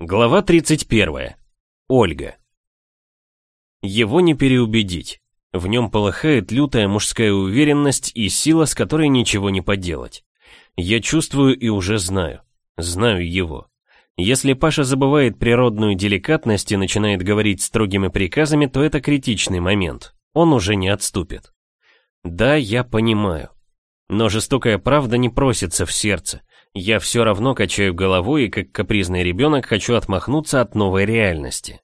Глава 31. Ольга. Его не переубедить. В нем полыхает лютая мужская уверенность и сила, с которой ничего не поделать. Я чувствую и уже знаю. Знаю его. Если Паша забывает природную деликатность и начинает говорить строгими приказами, то это критичный момент. Он уже не отступит. Да, я понимаю. Но жестокая правда не просится в сердце. Я все равно качаю головой и, как капризный ребенок, хочу отмахнуться от новой реальности.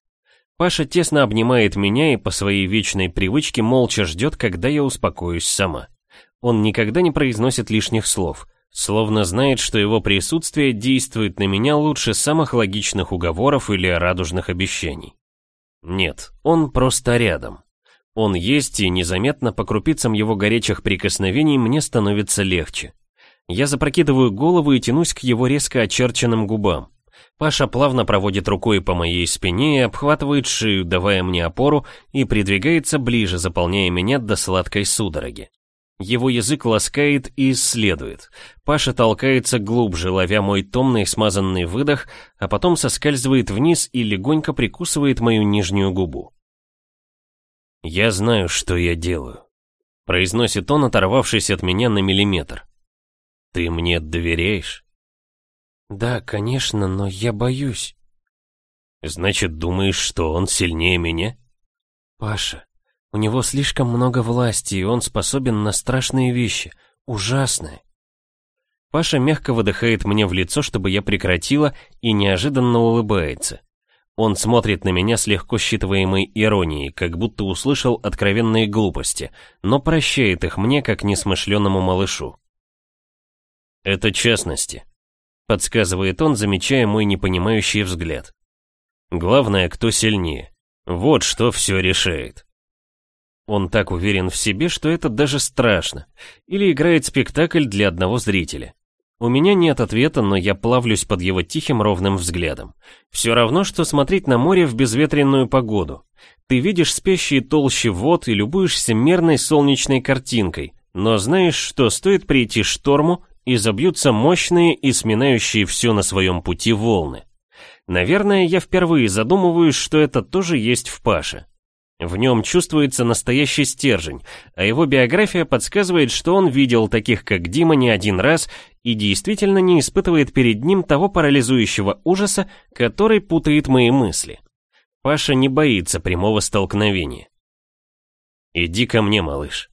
Паша тесно обнимает меня и по своей вечной привычке молча ждет, когда я успокоюсь сама. Он никогда не произносит лишних слов, словно знает, что его присутствие действует на меня лучше самых логичных уговоров или радужных обещаний. Нет, он просто рядом. Он есть, и незаметно по крупицам его горячих прикосновений мне становится легче. Я запрокидываю голову и тянусь к его резко очерченным губам. Паша плавно проводит рукой по моей спине и обхватывает шею, давая мне опору, и придвигается ближе, заполняя меня до сладкой судороги. Его язык ласкает и исследует. Паша толкается глубже, ловя мой томный смазанный выдох, а потом соскальзывает вниз и легонько прикусывает мою нижнюю губу. «Я знаю, что я делаю», — произносит он, оторвавшись от меня на миллиметр. «Ты мне доверяешь?» «Да, конечно, но я боюсь». «Значит, думаешь, что он сильнее меня?» «Паша, у него слишком много власти, и он способен на страшные вещи, ужасные». Паша мягко выдыхает мне в лицо, чтобы я прекратила, и неожиданно улыбается. Он смотрит на меня с легко считываемой иронией, как будто услышал откровенные глупости, но прощает их мне, как несмышленному малышу. «Это частности», — подсказывает он, замечая мой непонимающий взгляд. «Главное, кто сильнее. Вот что все решает». Он так уверен в себе, что это даже страшно. Или играет спектакль для одного зрителя. У меня нет ответа, но я плавлюсь под его тихим ровным взглядом. Все равно, что смотреть на море в безветренную погоду. Ты видишь спящие толщи вод и любуешься мерной солнечной картинкой, но знаешь, что стоит прийти шторму, и забьются мощные и сминающие все на своем пути волны. Наверное, я впервые задумываюсь, что это тоже есть в Паше. В нем чувствуется настоящий стержень, а его биография подсказывает, что он видел таких, как Дима, не один раз и действительно не испытывает перед ним того парализующего ужаса, который путает мои мысли. Паша не боится прямого столкновения. «Иди ко мне, малыш».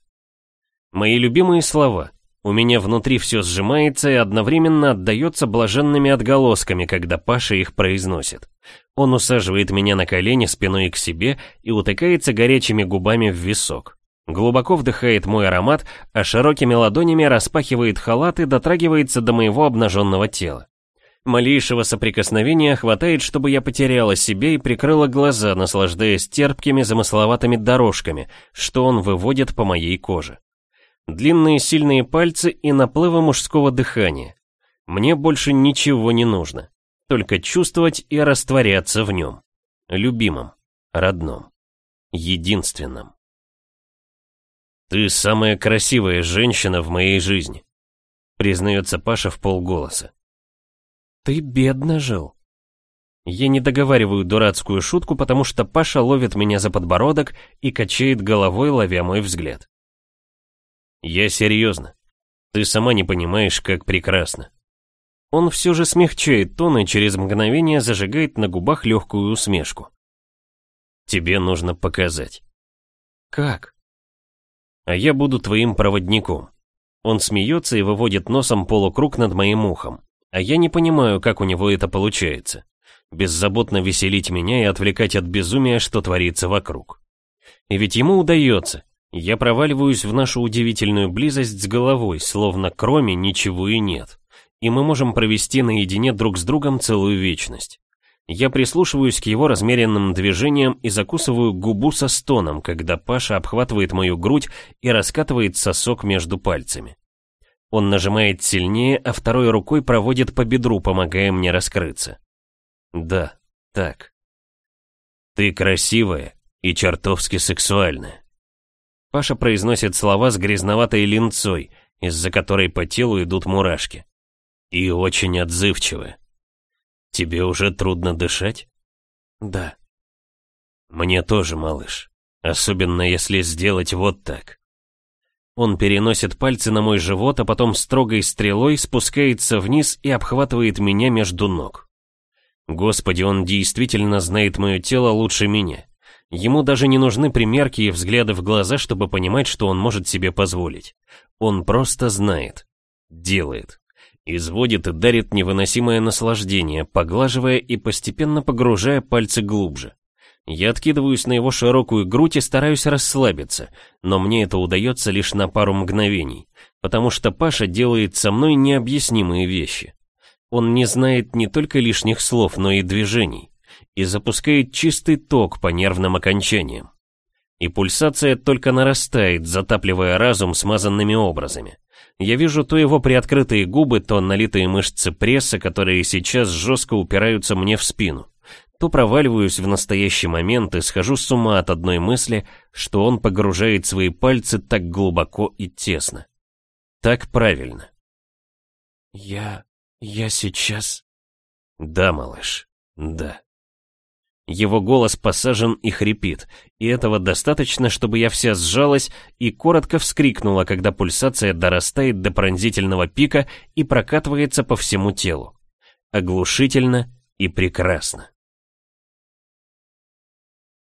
Мои любимые слова, у меня внутри все сжимается и одновременно отдается блаженными отголосками, когда Паша их произносит. Он усаживает меня на колени спиной к себе и утыкается горячими губами в висок. Глубоко вдыхает мой аромат, а широкими ладонями распахивает халат и дотрагивается до моего обнаженного тела. Малейшего соприкосновения хватает, чтобы я потеряла себе и прикрыла глаза, наслаждаясь терпкими замысловатыми дорожками, что он выводит по моей коже длинные сильные пальцы и наплывы мужского дыхания. Мне больше ничего не нужно, только чувствовать и растворяться в нем. Любимом, родном, единственном. «Ты самая красивая женщина в моей жизни», признается Паша в полголоса. «Ты бедно жил». Я не договариваю дурацкую шутку, потому что Паша ловит меня за подбородок и качает головой, ловя мой взгляд. Я серьезно. Ты сама не понимаешь, как прекрасно. Он все же смягчает тон и через мгновение зажигает на губах легкую усмешку. Тебе нужно показать. Как? А я буду твоим проводником. Он смеется и выводит носом полукруг над моим ухом. А я не понимаю, как у него это получается. Беззаботно веселить меня и отвлекать от безумия, что творится вокруг. И ведь ему удается. Я проваливаюсь в нашу удивительную близость с головой, словно кроме ничего и нет. И мы можем провести наедине друг с другом целую вечность. Я прислушиваюсь к его размеренным движениям и закусываю губу со стоном, когда Паша обхватывает мою грудь и раскатывает сосок между пальцами. Он нажимает сильнее, а второй рукой проводит по бедру, помогая мне раскрыться. Да, так. Ты красивая и чертовски сексуальная. Паша произносит слова с грязноватой линцой, из-за которой по телу идут мурашки. И очень отзывчивы. Тебе уже трудно дышать? Да. Мне тоже, малыш. Особенно если сделать вот так. Он переносит пальцы на мой живот, а потом строгой стрелой спускается вниз и обхватывает меня между ног. Господи, он действительно знает мое тело лучше меня. Ему даже не нужны примерки и взгляды в глаза, чтобы понимать, что он может себе позволить. Он просто знает. Делает. Изводит и дарит невыносимое наслаждение, поглаживая и постепенно погружая пальцы глубже. Я откидываюсь на его широкую грудь и стараюсь расслабиться, но мне это удается лишь на пару мгновений, потому что Паша делает со мной необъяснимые вещи. Он не знает не только лишних слов, но и движений и запускает чистый ток по нервным окончаниям. И пульсация только нарастает, затапливая разум смазанными образами. Я вижу то его приоткрытые губы, то налитые мышцы пресса, которые сейчас жестко упираются мне в спину. То проваливаюсь в настоящий момент и схожу с ума от одной мысли, что он погружает свои пальцы так глубоко и тесно. Так правильно. Я... я сейчас... Да, малыш, да. Его голос посажен и хрипит, и этого достаточно, чтобы я вся сжалась и коротко вскрикнула, когда пульсация дорастает до пронзительного пика и прокатывается по всему телу. Оглушительно и прекрасно.